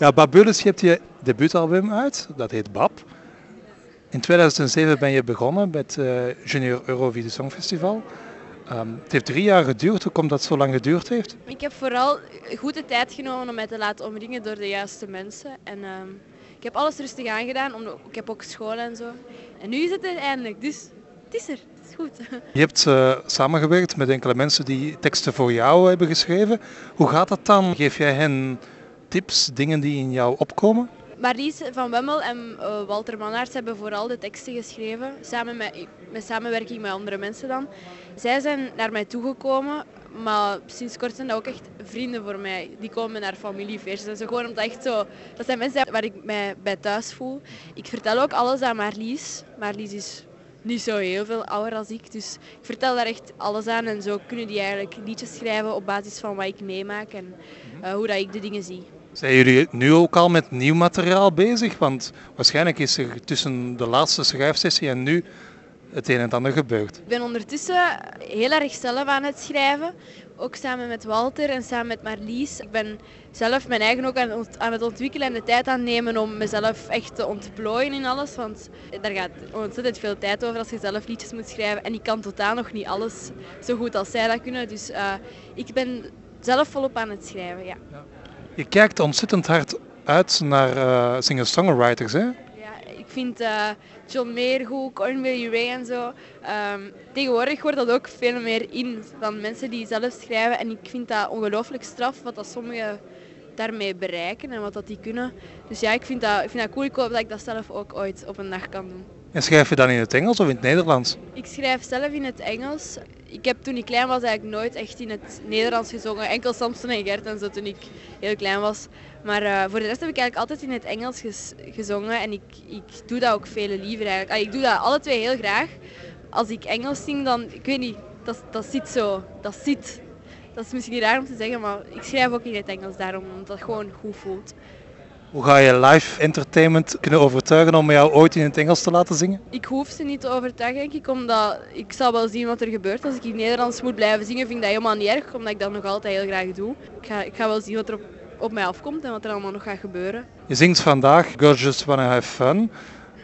Ja, Babulus, je hebt je debuutalbum uit, dat heet Bab. In 2007 ben je begonnen met uh, Junior Eurovisie Songfestival. Um, het heeft drie jaar geduurd. Hoe komt dat zo lang geduurd heeft? Ik heb vooral goed de tijd genomen om mij te laten omringen door de juiste mensen. En, um, ik heb alles rustig aangedaan. Omdat, ik heb ook school en zo. En nu is het er eindelijk. Dus het is er. Het is goed. Je hebt uh, samengewerkt met enkele mensen die teksten voor jou hebben geschreven. Hoe gaat dat dan? Geef jij hen tips, dingen die in jou opkomen? Marlies van Wemmel en uh, Walter Mannaerts hebben vooral de teksten geschreven, samen met, met samenwerking met andere mensen dan. Zij zijn naar mij toegekomen, maar sinds kort zijn dat ook echt vrienden voor mij. Die komen naar familiefeestjes en echt zo, dat zijn mensen waar ik mij bij thuis voel. Ik vertel ook alles aan Marlies. Marlies is niet zo heel veel ouder als ik, dus ik vertel daar echt alles aan. En zo kunnen die eigenlijk liedjes schrijven op basis van wat ik meemaak en uh, hoe dat ik de dingen zie. Zijn jullie nu ook al met nieuw materiaal bezig? Want waarschijnlijk is er tussen de laatste schrijfsessie en nu het een en ander gebeurd. Ik ben ondertussen heel erg zelf aan het schrijven. Ook samen met Walter en samen met Marlies. Ik ben zelf mijn eigen ook aan het ontwikkelen en de tijd aan nemen om mezelf echt te ontplooien in alles. Want daar gaat ontzettend veel tijd over als je zelf liedjes moet schrijven. En ik kan totaal nog niet alles zo goed als zij dat kunnen. Dus uh, ik ben zelf volop aan het schrijven, ja. ja. Je kijkt ontzettend hard uit naar uh, singer-songwriters, hè? Ja, ik vind uh, John Mayer goed, Cornwall Ray en zo. Um, tegenwoordig wordt dat ook veel meer in van mensen die zelf schrijven. En ik vind dat ongelooflijk straf wat dat sommigen daarmee bereiken en wat dat die kunnen. Dus ja, ik vind dat, ik vind dat cool. Ik hoop dat ik dat zelf ook ooit op een dag kan doen. En schrijf je dan in het Engels of in het Nederlands? Ik schrijf zelf in het Engels. Ik heb toen ik klein was eigenlijk nooit echt in het Nederlands gezongen. Enkel Samson en Gert en zo toen ik heel klein was. Maar uh, voor de rest heb ik eigenlijk altijd in het Engels gezongen. En ik, ik doe dat ook veel liever eigenlijk. Ik doe dat alle twee heel graag. Als ik Engels zing, dan, ik weet niet, dat, dat zit zo. Dat zit. Dat is misschien raar om te zeggen, maar ik schrijf ook in het Engels daarom, omdat het gewoon goed voelt. Hoe ga je live entertainment kunnen overtuigen om jou ooit in het Engels te laten zingen? Ik hoef ze niet te overtuigen, denk ik, omdat ik zal wel zien wat er gebeurt. Als ik in Nederlands moet blijven zingen, vind ik dat helemaal niet erg, omdat ik dat nog altijd heel graag doe. Ik ga, ik ga wel zien wat er op, op mij afkomt en wat er allemaal nog gaat gebeuren. Je zingt vandaag Just Wanna Have Fun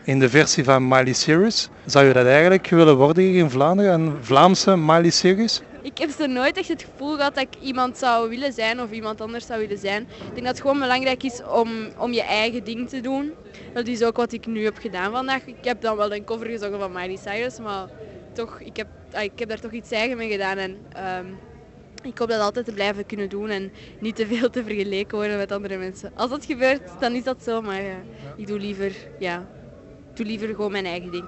in de versie van Miley Cyrus. Zou je dat eigenlijk willen worden hier in Vlaanderen, een Vlaamse Miley Cyrus? Ik heb zo nooit echt het gevoel gehad dat ik iemand zou willen zijn of iemand anders zou willen zijn. Ik denk dat het gewoon belangrijk is om, om je eigen ding te doen. Dat is ook wat ik nu heb gedaan vandaag. Ik heb dan wel een cover gezongen van Miley Cyrus, maar toch, ik, heb, ah, ik heb daar toch iets eigen mee gedaan. En, um, ik hoop dat altijd te blijven kunnen doen en niet te veel te vergeleken worden met andere mensen. Als dat gebeurt, dan is dat zo, maar uh, ik doe liever, ja, doe liever gewoon mijn eigen ding.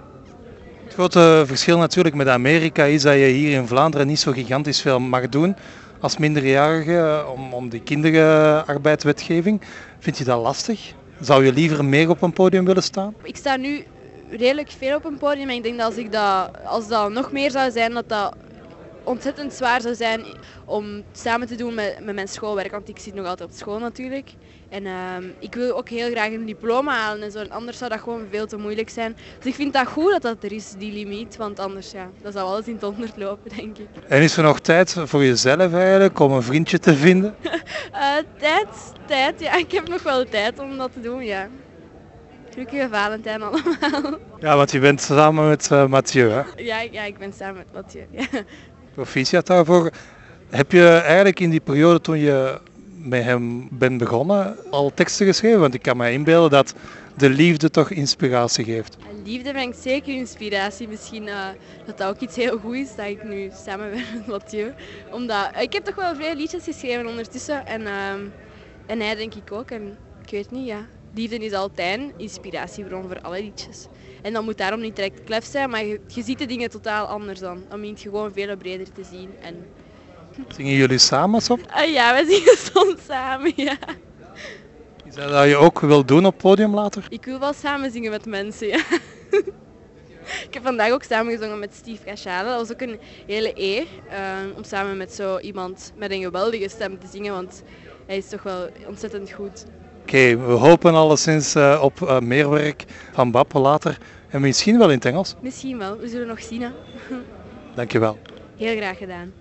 Het grote verschil natuurlijk met Amerika is dat je hier in Vlaanderen niet zo gigantisch veel mag doen als minderjarige om, om die kinderarbeidswetgeving. Vind je dat lastig? Zou je liever meer op een podium willen staan? Ik sta nu redelijk veel op een podium en ik denk dat als, ik dat, als dat nog meer zou zijn, dat dat ontzettend zwaar zou zijn om samen te doen met, met mijn schoolwerk. Want ik zit nog altijd op school natuurlijk. En uh, ik wil ook heel graag een diploma halen en zo. En anders zou dat gewoon veel te moeilijk zijn. Dus ik vind dat goed dat dat er is, die limiet. Want anders, ja, dat zou alles in het honderd lopen, denk ik. En is er nog tijd voor jezelf eigenlijk om een vriendje te vinden? uh, tijd, tijd. Ja, ik heb nog wel tijd om dat te doen, ja. Gelukkige Valentijn allemaal. Ja, want je bent samen met uh, Mathieu, hè? Ja, ja, ik ben samen met Mathieu. Ja. Proficiat daarvoor. Heb je eigenlijk in die periode toen je met hem bent begonnen al teksten geschreven? Want ik kan me inbeelden dat de liefde toch inspiratie geeft. Liefde brengt zeker inspiratie. Misschien uh, dat dat ook iets heel goed is dat ik nu samen ben met Mathieu. Omdat, uh, ik heb toch wel veel liedjes geschreven ondertussen en, uh, en hij denk ik ook. En ik weet niet, ja. Liefde is altijd een inspiratiebron voor alle liedjes. En dat moet daarom niet direct klef zijn, maar je, je ziet de dingen totaal anders dan. Dan meent je gewoon veel breder te zien. En... Zingen jullie samen soms? Uh, ja, we zingen soms samen, ja. Is dat wat je ook wil doen op podium later? Ik wil wel samen zingen met mensen, ja. Ik heb vandaag ook samen gezongen met Steve Cachale. Dat was ook een hele eer uh, om samen met zo iemand met een geweldige stem te zingen, want hij is toch wel ontzettend goed. Oké, okay, we hopen alleszins uh, op uh, meer werk van Bab later. En misschien wel in het Engels? Misschien wel, we zullen nog zien. Hè. Dankjewel. Heel graag gedaan.